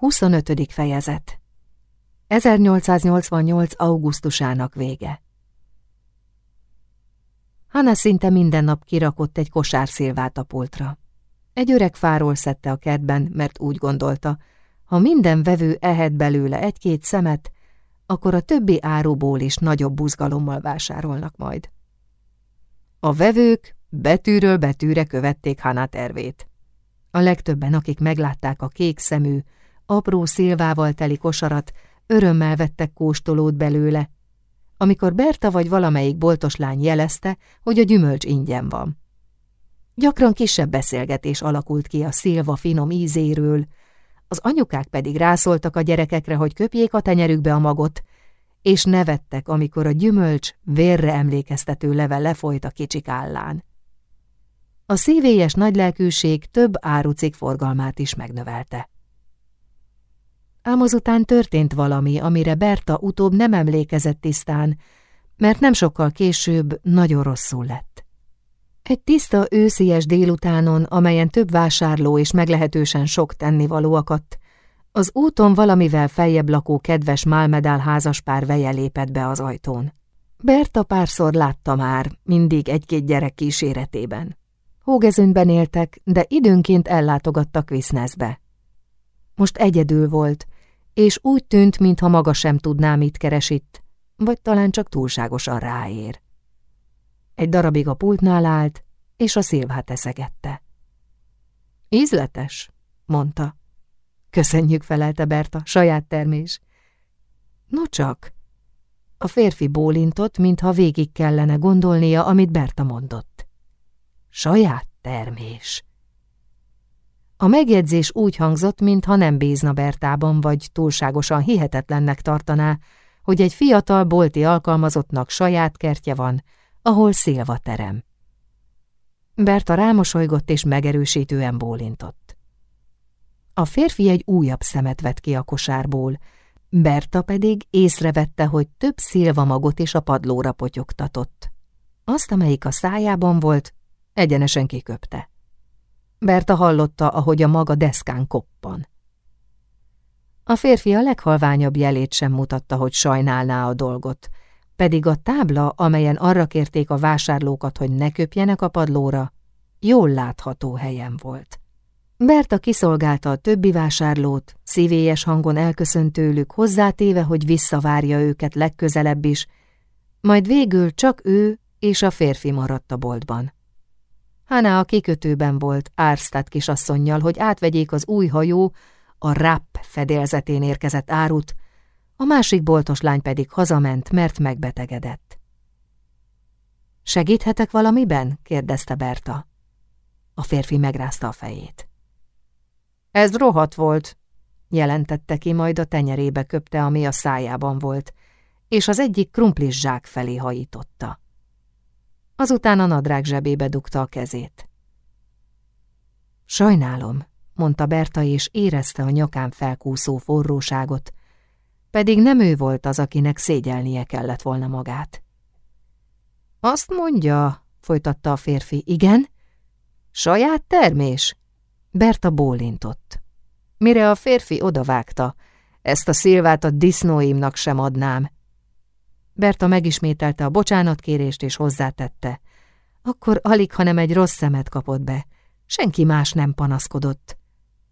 25. fejezet 1888. augusztusának vége Hanna szinte minden nap kirakott egy kosár szilvát a pultra. Egy öreg fáról szedte a kertben, mert úgy gondolta, ha minden vevő ehet belőle egy-két szemet, akkor a többi áruból is nagyobb buzgalommal vásárolnak majd. A vevők betűről betűre követték Hana tervét. A legtöbben, akik meglátták a kék szemű, apró szilvával teli kosarat, örömmel vettek kóstolót belőle, amikor Berta vagy valamelyik boltos lány jelezte, hogy a gyümölcs ingyen van. Gyakran kisebb beszélgetés alakult ki a szilva finom ízéről, az anyukák pedig rászóltak a gyerekekre, hogy köpjék a tenyerükbe a magot, és nevettek, amikor a gyümölcs vérre emlékeztető leve lefolyt a kicsik állán. A szívélyes nagylelkűség több árucik forgalmát is megnövelte. Ám azután történt valami, amire Berta utóbb nem emlékezett tisztán, mert nem sokkal később nagyon rosszul lett. Egy tiszta őszies délutánon, amelyen több vásárló és meglehetősen sok tennivaló akadt, az úton valamivel feljebb lakó kedves Malmedál házaspár veje lépett be az ajtón. Berta párszor látta már, mindig egy-két gyerek kíséretében. Hógezőnben éltek, de időnként ellátogattak Viszneszbe. Most egyedül volt, és úgy tűnt, mintha maga sem tudná, mit keres itt, vagy talán csak túlságosan ráér. Egy darabig a pultnál állt, és a szilvát eszegette. Ízletes, mondta. Köszönjük, felelte Berta, saját termés. No csak. A férfi bólintott, mintha végig kellene gondolnia, amit Berta mondott. Saját termés. A megjegyzés úgy hangzott, mintha nem bízna Bertában, vagy túlságosan hihetetlennek tartaná, hogy egy fiatal bolti alkalmazottnak saját kertje van, ahol szélva terem. Berta rámosolygott és megerősítően bólintott. A férfi egy újabb szemet vett ki a kosárból, Berta pedig észrevette, hogy több szilvamagot is a padlóra potyogtatott. Azt, amelyik a szájában volt, egyenesen kiköpte. Berta hallotta, ahogy a maga deszkán koppan. A férfi a leghalványabb jelét sem mutatta, hogy sajnálná a dolgot, pedig a tábla, amelyen arra kérték a vásárlókat, hogy ne köpjenek a padlóra, jól látható helyen volt. Berta kiszolgálta a többi vásárlót, szívélyes hangon elköszönt tőlük, hozzátéve, hogy visszavárja őket legközelebb is, majd végül csak ő és a férfi maradt a boltban. Hana a kikötőben volt Ársztát kisasszonynal, hogy átvegyék az új hajó, a RAP fedélzetén érkezett árut, a másik boltos lány pedig hazament, mert megbetegedett. Segíthetek valamiben? kérdezte Berta. A férfi megrázta a fejét. Ez rohat volt, jelentette ki, majd a tenyerébe köpte, ami a szájában volt, és az egyik krumplis zsák felé hajította. Azután a nadrág zsebébe dugta a kezét. Sajnálom, mondta Berta, és érezte a nyakán felkúszó forróságot, pedig nem ő volt az, akinek szégyelnie kellett volna magát. Azt mondja, folytatta a férfi, igen? Saját termés? Berta bólintott. Mire a férfi odavágta, ezt a szilvát a disznóimnak sem adnám. Berta megismételte a bocsánatkérést és hozzátette. Akkor alig, hanem egy rossz szemet kapott be. Senki más nem panaszkodott.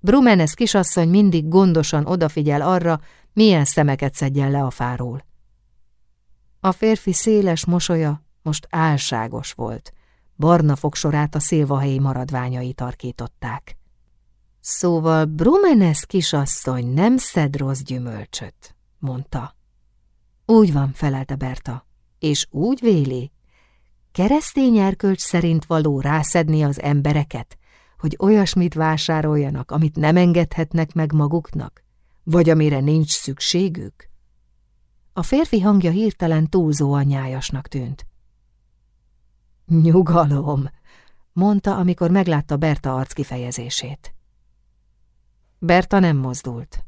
Brumenes kisasszony mindig gondosan odafigyel arra, milyen szemeket szedjen le a fáról. A férfi széles mosolya most álságos volt. Barna fogsorát a szilvahelyi maradványai tarkították. Szóval Brumenes kisasszony nem szed rossz gyümölcsöt, mondta. Úgy van, felelte Berta, és úgy véli, keresztény erkölcs szerint való rászedni az embereket, hogy olyasmit vásároljanak, amit nem engedhetnek meg maguknak, vagy amire nincs szükségük? A férfi hangja hirtelen túlzóan nyájasnak tűnt. Nyugalom, mondta, amikor meglátta Berta arc kifejezését. Berta nem mozdult.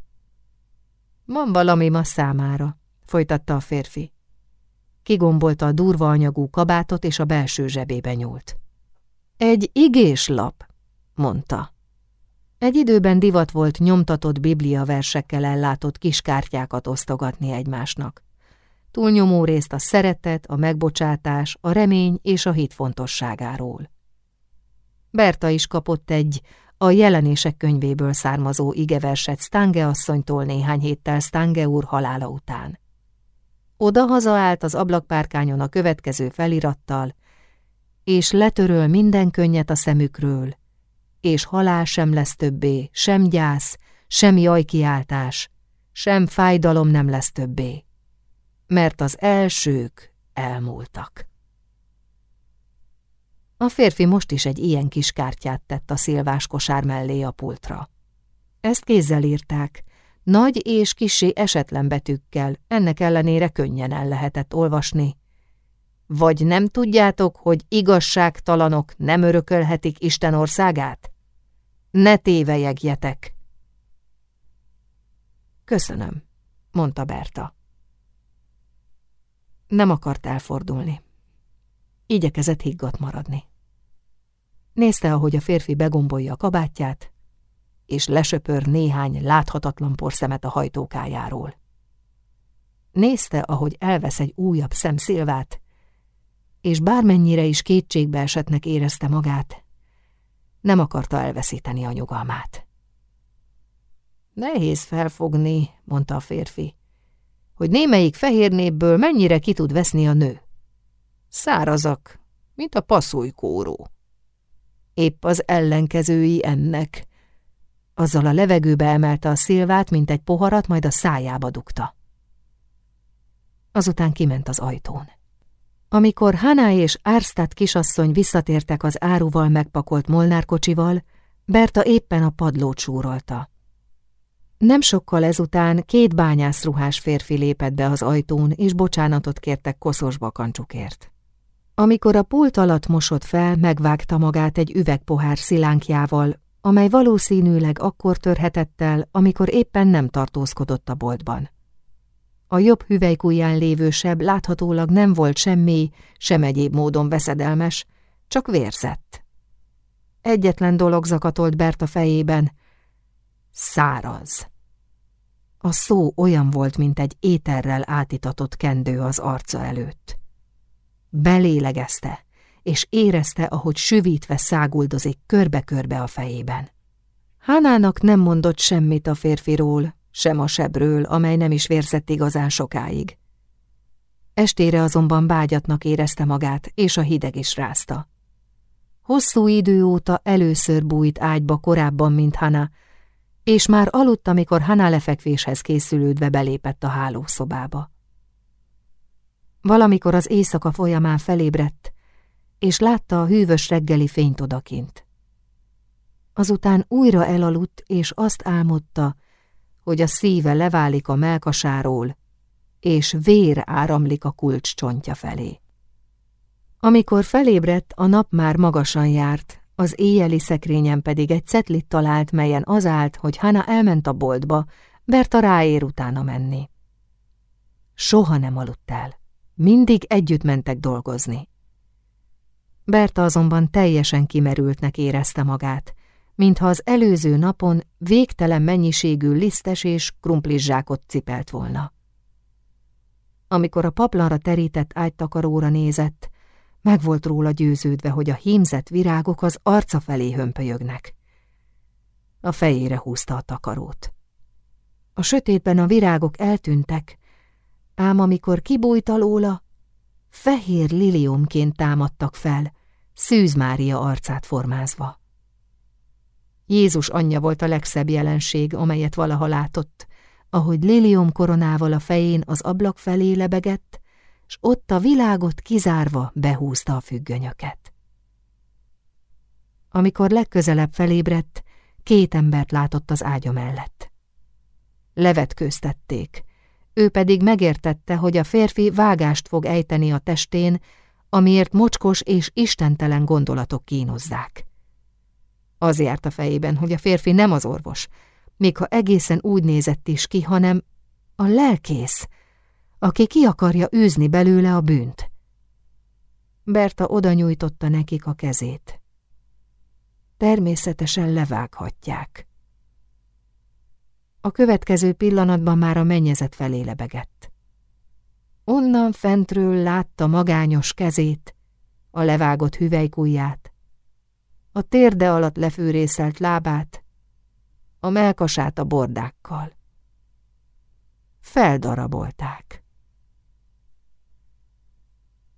Van valami ma számára, folytatta a férfi. Kigombolta a durva anyagú kabátot, és a belső zsebébe nyúlt. Egy igés lap, mondta. Egy időben divat volt nyomtatott biblia versekkel ellátott kiskártyákat osztogatni egymásnak. Túlnyomó részt a szeretet, a megbocsátás, a remény és a hit fontosságáról. Berta is kapott egy a jelenések könyvéből származó igeverset Stange asszonytól néhány héttel Stange úr halála után. Oda állt az ablakpárkányon a következő felirattal, és letöröl minden könnyet a szemükről, és halál sem lesz többé, sem gyász, sem jajkiáltás, sem fájdalom nem lesz többé, mert az elsők elmúltak. A férfi most is egy ilyen kis kártyát tett a szilvás kosár mellé a pultra. Ezt kézzel írták, nagy és kisé esetlen betűkkel, ennek ellenére könnyen el lehetett olvasni. Vagy nem tudjátok, hogy igazságtalanok nem örökölhetik Isten országát? Ne tévejegjetek! Köszönöm, mondta Berta. Nem akart elfordulni. Igyekezett higgadt maradni. Nézte, ahogy a férfi begombolja a kabátját, és lesöpör néhány láthatatlan porszemet a hajtókájáról. Nézte, ahogy elvesz egy újabb szemszilvát, és bármennyire is kétségbe esetnek érezte magát, nem akarta elveszíteni a nyugalmát. Nehéz felfogni, mondta a férfi, hogy némelyik fehér népből mennyire ki tud veszni a nő. Szárazak, mint a passzújkóró. Épp az ellenkezői ennek. Azzal a levegőbe emelte a szilvát, mint egy poharat, majd a szájába dugta. Azután kiment az ajtón. Amikor Haná és Ársztát kisasszony visszatértek az áruval megpakolt molnárkocsival, Berta éppen a padlót súrolta. Nem sokkal ezután két bányászruhás férfi lépett be az ajtón, és bocsánatot kértek koszos bakancsukért. Amikor a pult alatt mosott fel, megvágta magát egy üvegpohár szilánkjával, amely valószínűleg akkor törhetett el, amikor éppen nem tartózkodott a boltban. A jobb hüvelykujján lévő seb láthatólag nem volt semmi, sem egyéb módon veszedelmes, csak vérzett. Egyetlen dolog zakatolt Berta fejében. Száraz. A szó olyan volt, mint egy éterrel átitatott kendő az arca előtt. Belélegezte, és érezte, ahogy süvítve száguldozik körbe-körbe a fejében. Hánának nem mondott semmit a férfiról, sem a sebről, amely nem is vérzett igazán sokáig. Estére azonban bágyatnak érezte magát, és a hideg is rázta. Hosszú idő óta először bújt ágyba korábban, mint Hana, és már aludt, amikor Hana lefekvéshez készülődve belépett a hálószobába. Valamikor az éjszaka folyamán felébredt, és látta a hűvös reggeli fényt odakint. Azután újra elaludt, és azt álmodta, hogy a szíve leválik a melkasáról, és vér áramlik a kulcs csontja felé. Amikor felébredt, a nap már magasan járt, az éjjeli szekrényen pedig egy cetlit talált, melyen az állt, hogy Hana elment a boltba, Berta ráér utána menni. Soha nem aludt el. Mindig együtt mentek dolgozni. Berta azonban teljesen kimerültnek érezte magát, mintha az előző napon végtelen mennyiségű lisztes és krumplizsákot cipelt volna. Amikor a paplanra terített ágytakaróra nézett, meg volt róla győződve, hogy a hímzett virágok az arca felé hömpölyögnek. A fejére húzta a takarót. A sötétben a virágok eltűntek, ám amikor kibújt alóla, fehér liliumként támadtak fel, Szűz Mária arcát formázva. Jézus anyja volt a legszebb jelenség, amelyet valaha látott, ahogy lilium koronával a fején az ablak felé lebegett, s ott a világot kizárva behúzta a függönyöket. Amikor legközelebb felébredt, két embert látott az ágya mellett. Levetkőztették, ő pedig megértette, hogy a férfi vágást fog ejteni a testén, amiért mocskos és istentelen gondolatok kínozzák. Az járt a fejében, hogy a férfi nem az orvos, még ha egészen úgy nézett is ki, hanem a lelkész, aki ki akarja űzni belőle a bűnt. Berta oda nyújtotta nekik a kezét. természetesen levághatják. A következő pillanatban már a mennyezet felé lebegett. Onnan fentről látta magányos kezét, a levágott hüvelykujját, a térde alatt lefűrészelt lábát, a melkasát a bordákkal. Feldarabolták.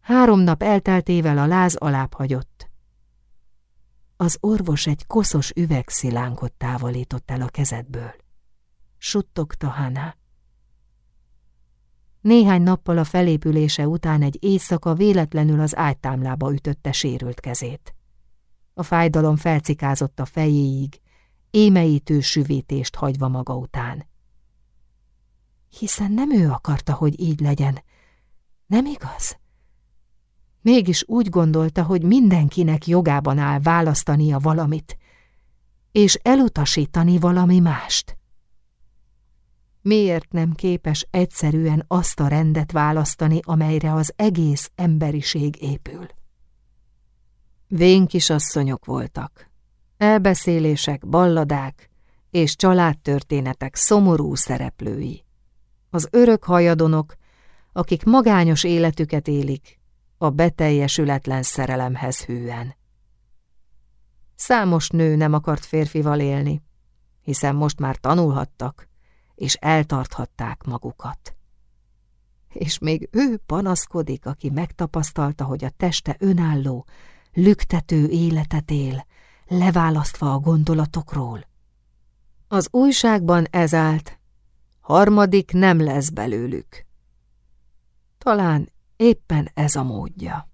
Három nap elteltével a láz alább hagyott. Az orvos egy koszos üvegszilánkot távolított el a kezedből. Suttogta Hana. Néhány nappal a felépülése után egy éjszaka véletlenül az ágytámlába ütötte sérült kezét. A fájdalom felcikázott a fejéig, émeítő süvítést hagyva maga után. Hiszen nem ő akarta, hogy így legyen. Nem igaz? Mégis úgy gondolta, hogy mindenkinek jogában áll választania valamit, és elutasítani valami mást. Miért nem képes egyszerűen azt a rendet választani, amelyre az egész emberiség épül? Vén kisasszonyok voltak. Elbeszélések, balladák és családtörténetek szomorú szereplői. Az örök hajadonok, akik magányos életüket élik, a beteljesületlen szerelemhez hűen. Számos nő nem akart férfival élni, hiszen most már tanulhattak, és eltarthatták magukat. És még ő panaszkodik, aki megtapasztalta, hogy a teste önálló, lüktető életet él, leválasztva a gondolatokról. Az újságban ez állt, harmadik nem lesz belőlük. Talán éppen ez a módja.